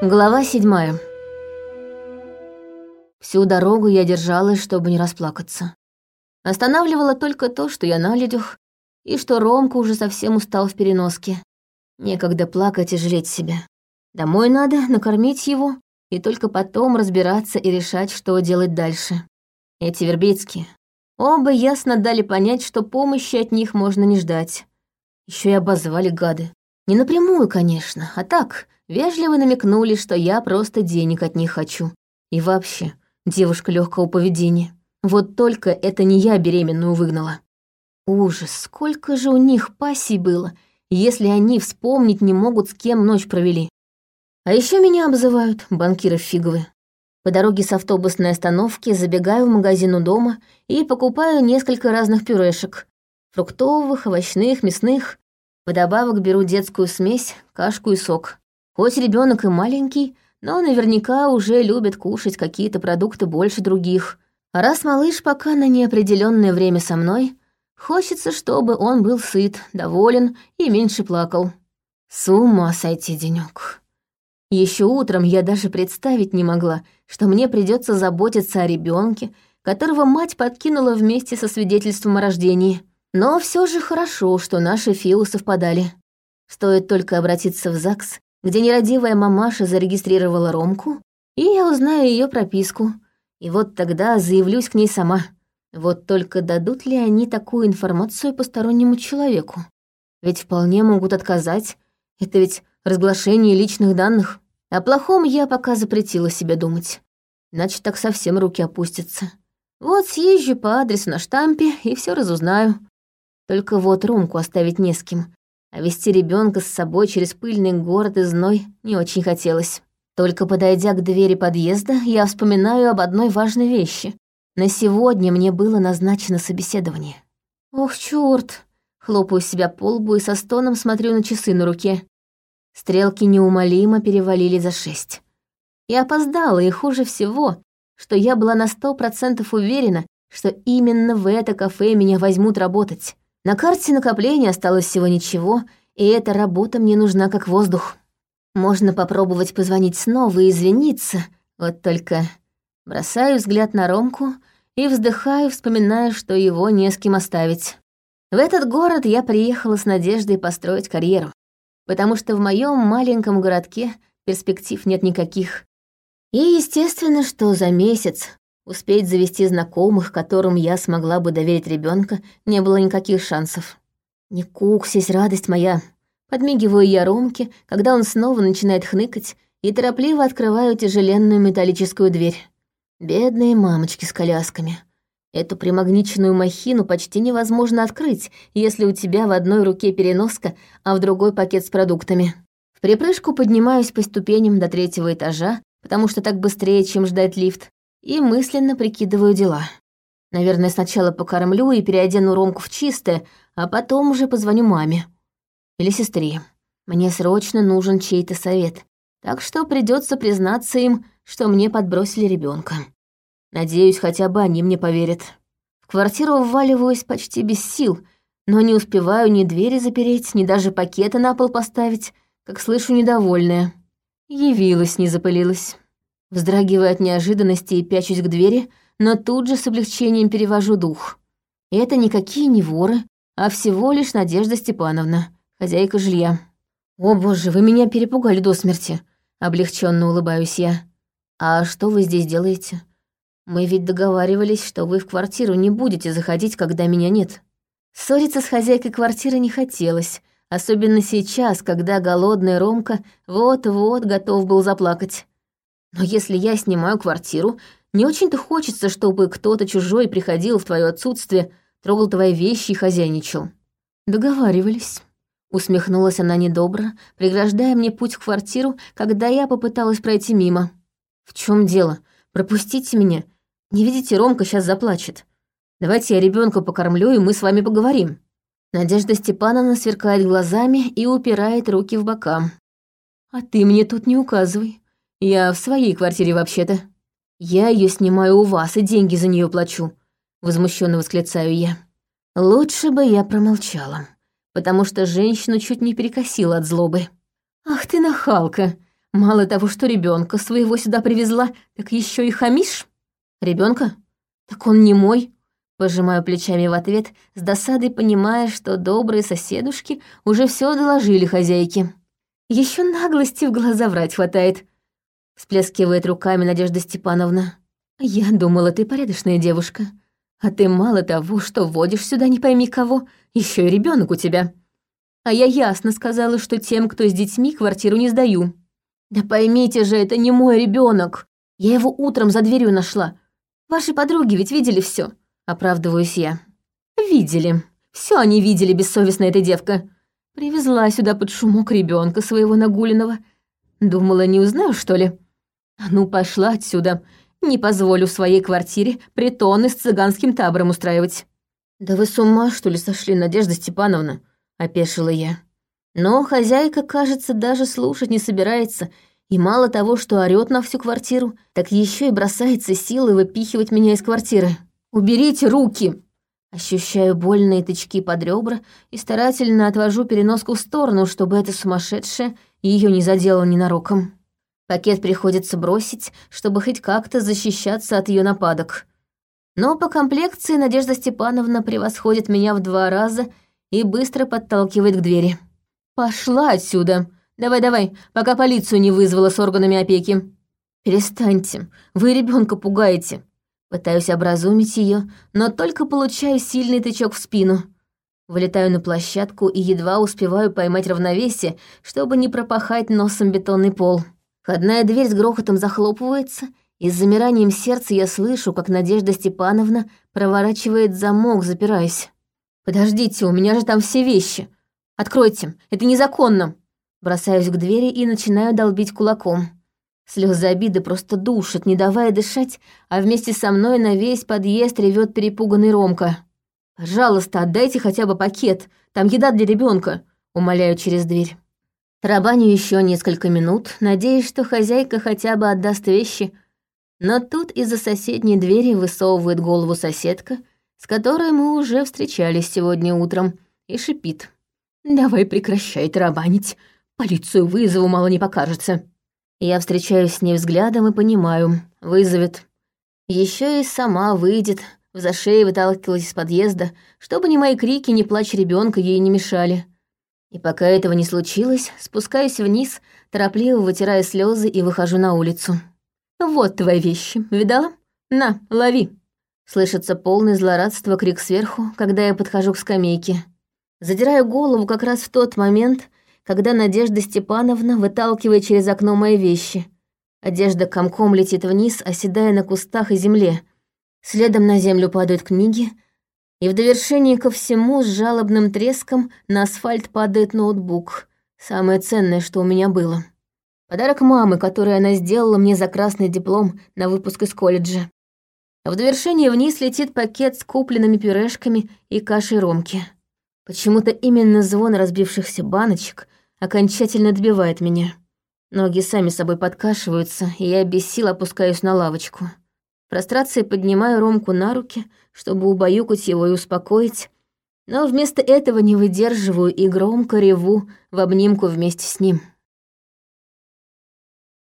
Глава седьмая. Всю дорогу я держалась, чтобы не расплакаться. Останавливало только то, что я на людях, и что Ромка уже совсем устал в переноске. Некогда плакать и жалеть себя. Домой надо, накормить его, и только потом разбираться и решать, что делать дальше. Эти вербицкие. Оба ясно дали понять, что помощи от них можно не ждать. Еще и обозвали гады. Не напрямую, конечно, а так, вежливо намекнули, что я просто денег от них хочу. И вообще, девушка легкого поведения. Вот только это не я беременную выгнала. Ужас, сколько же у них пассий было, если они вспомнить не могут, с кем ночь провели. А еще меня обзывают банкиры фиговые. По дороге с автобусной остановки забегаю в магазин у дома и покупаю несколько разных пюрешек. Фруктовых, овощных, мясных. Вдобавок беру детскую смесь, кашку и сок. Хоть ребенок и маленький, но наверняка уже любит кушать какие-то продукты больше других. А раз малыш пока на неопределенное время со мной, хочется, чтобы он был сыт, доволен и меньше плакал. С ума сойти денёк. Еще утром я даже представить не могла, что мне придется заботиться о ребенке, которого мать подкинула вместе со свидетельством о рождении. Но все же хорошо, что наши фиу совпадали. Стоит только обратиться в ЗАГС, где нерадивая мамаша зарегистрировала Ромку, и я узнаю ее прописку. И вот тогда заявлюсь к ней сама. Вот только дадут ли они такую информацию постороннему человеку? Ведь вполне могут отказать. Это ведь разглашение личных данных. О плохом я пока запретила себе думать. Иначе так совсем руки опустятся. Вот съезжу по адресу на штампе и все разузнаю. Только вот Ромку оставить не с кем, а вести ребенка с собой через пыльный город и зной не очень хотелось. Только подойдя к двери подъезда, я вспоминаю об одной важной вещи. На сегодня мне было назначено собеседование. Ох, чёрт! Хлопаю себя по лбу и со стоном смотрю на часы на руке. Стрелки неумолимо перевалили за шесть. Я опоздала, и хуже всего, что я была на сто процентов уверена, что именно в это кафе меня возьмут работать. На карте накопления осталось всего ничего, и эта работа мне нужна как воздух. Можно попробовать позвонить снова и извиниться, вот только бросаю взгляд на Ромку и вздыхаю, вспоминая, что его не с кем оставить. В этот город я приехала с надеждой построить карьеру, потому что в моем маленьком городке перспектив нет никаких. И естественно, что за месяц Успеть завести знакомых, которым я смогла бы доверить ребенка, не было никаких шансов. «Не куксись, радость моя!» Подмигиваю я Ромке, когда он снова начинает хныкать, и торопливо открываю тяжеленную металлическую дверь. Бедные мамочки с колясками. Эту примагниченную махину почти невозможно открыть, если у тебя в одной руке переноска, а в другой пакет с продуктами. В припрыжку поднимаюсь по ступеням до третьего этажа, потому что так быстрее, чем ждать лифт, и мысленно прикидываю дела. Наверное, сначала покормлю и переодену Ромку в чистое, а потом уже позвоню маме. Или сестре. Мне срочно нужен чей-то совет, так что придется признаться им, что мне подбросили ребенка. Надеюсь, хотя бы они мне поверят. В квартиру вваливаюсь почти без сил, но не успеваю ни двери запереть, ни даже пакеты на пол поставить, как слышу недовольное. Явилась, не запылилась. Вздрагивая от неожиданности и пячусь к двери, но тут же с облегчением перевожу дух. Это никакие не воры, а всего лишь Надежда Степановна, хозяйка жилья. «О боже, вы меня перепугали до смерти», — облегченно улыбаюсь я. «А что вы здесь делаете? Мы ведь договаривались, что вы в квартиру не будете заходить, когда меня нет». Ссориться с хозяйкой квартиры не хотелось, особенно сейчас, когда голодный Ромка вот-вот готов был заплакать. Но если я снимаю квартиру, не очень-то хочется, чтобы кто-то чужой приходил в твое отсутствие, трогал твои вещи и хозяйничал. Договаривались. Усмехнулась она недобро, преграждая мне путь в квартиру, когда я попыталась пройти мимо. «В чем дело? Пропустите меня. Не видите, Ромка сейчас заплачет. Давайте я ребенка покормлю, и мы с вами поговорим». Надежда Степановна сверкает глазами и упирает руки в бока. «А ты мне тут не указывай. Я в своей квартире вообще-то. Я ее снимаю у вас и деньги за нее плачу. Возмущенно восклицаю я. Лучше бы я промолчала, потому что женщину чуть не перекосила от злобы. Ах ты нахалка! Мало того, что ребенка своего сюда привезла, так еще и хамишь. Ребенка? Так он не мой. Пожимаю плечами в ответ, с досадой понимая, что добрые соседушки уже все доложили хозяйке. Еще наглости в глаза врать хватает. Всплескивает руками Надежда Степановна. Я думала, ты порядочная девушка. А ты мало того, что водишь сюда не пойми кого, еще и ребенок у тебя. А я ясно сказала, что тем, кто с детьми, квартиру не сдаю. Да поймите же, это не мой ребенок. Я его утром за дверью нашла. Ваши подруги ведь видели все. Оправдываюсь я. Видели. Все они видели, бессовестная эта девка. Привезла сюда под шумок ребенка своего нагуленного. Думала, не узнаю, что ли? Ну, пошла отсюда. Не позволю в своей квартире притоны с цыганским табором устраивать. Да вы с ума, что ли, сошли, Надежда Степановна? Опешила я. Но хозяйка, кажется, даже слушать не собирается, и мало того, что орёт на всю квартиру, так еще и бросается силой выпихивать меня из квартиры. «Уберите руки!» Ощущаю больные тычки под ребра и старательно отвожу переноску в сторону, чтобы эта сумасшедшая ее не задела ненароком. Пакет приходится бросить, чтобы хоть как-то защищаться от ее нападок. Но по комплекции Надежда Степановна превосходит меня в два раза и быстро подталкивает к двери. «Пошла отсюда! Давай-давай, пока полицию не вызвала с органами опеки!» «Перестаньте, вы ребенка пугаете!» Пытаюсь образумить ее, но только получаю сильный тычок в спину. Вылетаю на площадку и едва успеваю поймать равновесие, чтобы не пропахать носом бетонный пол. Входная дверь с грохотом захлопывается, и с замиранием сердца я слышу, как Надежда Степановна проворачивает замок, запираясь. «Подождите, у меня же там все вещи. Откройте, это незаконно!» Бросаюсь к двери и начинаю долбить кулаком. Слезы обиды просто душат, не давая дышать, а вместе со мной на весь подъезд ревет перепуганный Ромка. «Пожалуйста, отдайте хотя бы пакет, там еда для ребенка, умоляю через дверь. Тарабаню еще несколько минут, надеясь, что хозяйка хотя бы отдаст вещи, но тут из-за соседней двери высовывает голову соседка, с которой мы уже встречались сегодня утром, и шипит. «Давай прекращай тарабанить, полицию вызову мало не покажется». Я встречаюсь с ней взглядом и понимаю, вызовет. Еще и сама выйдет, в зашее выталкивалась из подъезда, чтобы ни мои крики, ни плач ребенка ей не мешали. И пока этого не случилось, спускаюсь вниз, торопливо вытирая слезы и выхожу на улицу. «Вот твои вещи, видала? На, лови!» Слышится полный злорадство крик сверху, когда я подхожу к скамейке. Задираю голову как раз в тот момент, когда Надежда Степановна выталкивает через окно мои вещи. Одежда комком летит вниз, оседая на кустах и земле. Следом на землю падают книги — и в довершении ко всему с жалобным треском на асфальт падает ноутбук. Самое ценное, что у меня было. Подарок мамы, который она сделала мне за красный диплом на выпуск из колледжа. А в довершении вниз летит пакет с купленными пюрешками и кашей ромки. Почему-то именно звон разбившихся баночек окончательно добивает меня. Ноги сами собой подкашиваются, и я без сил опускаюсь на лавочку. В прострации поднимаю Ромку на руки, чтобы убаюкать его и успокоить, но вместо этого не выдерживаю и громко реву в обнимку вместе с ним.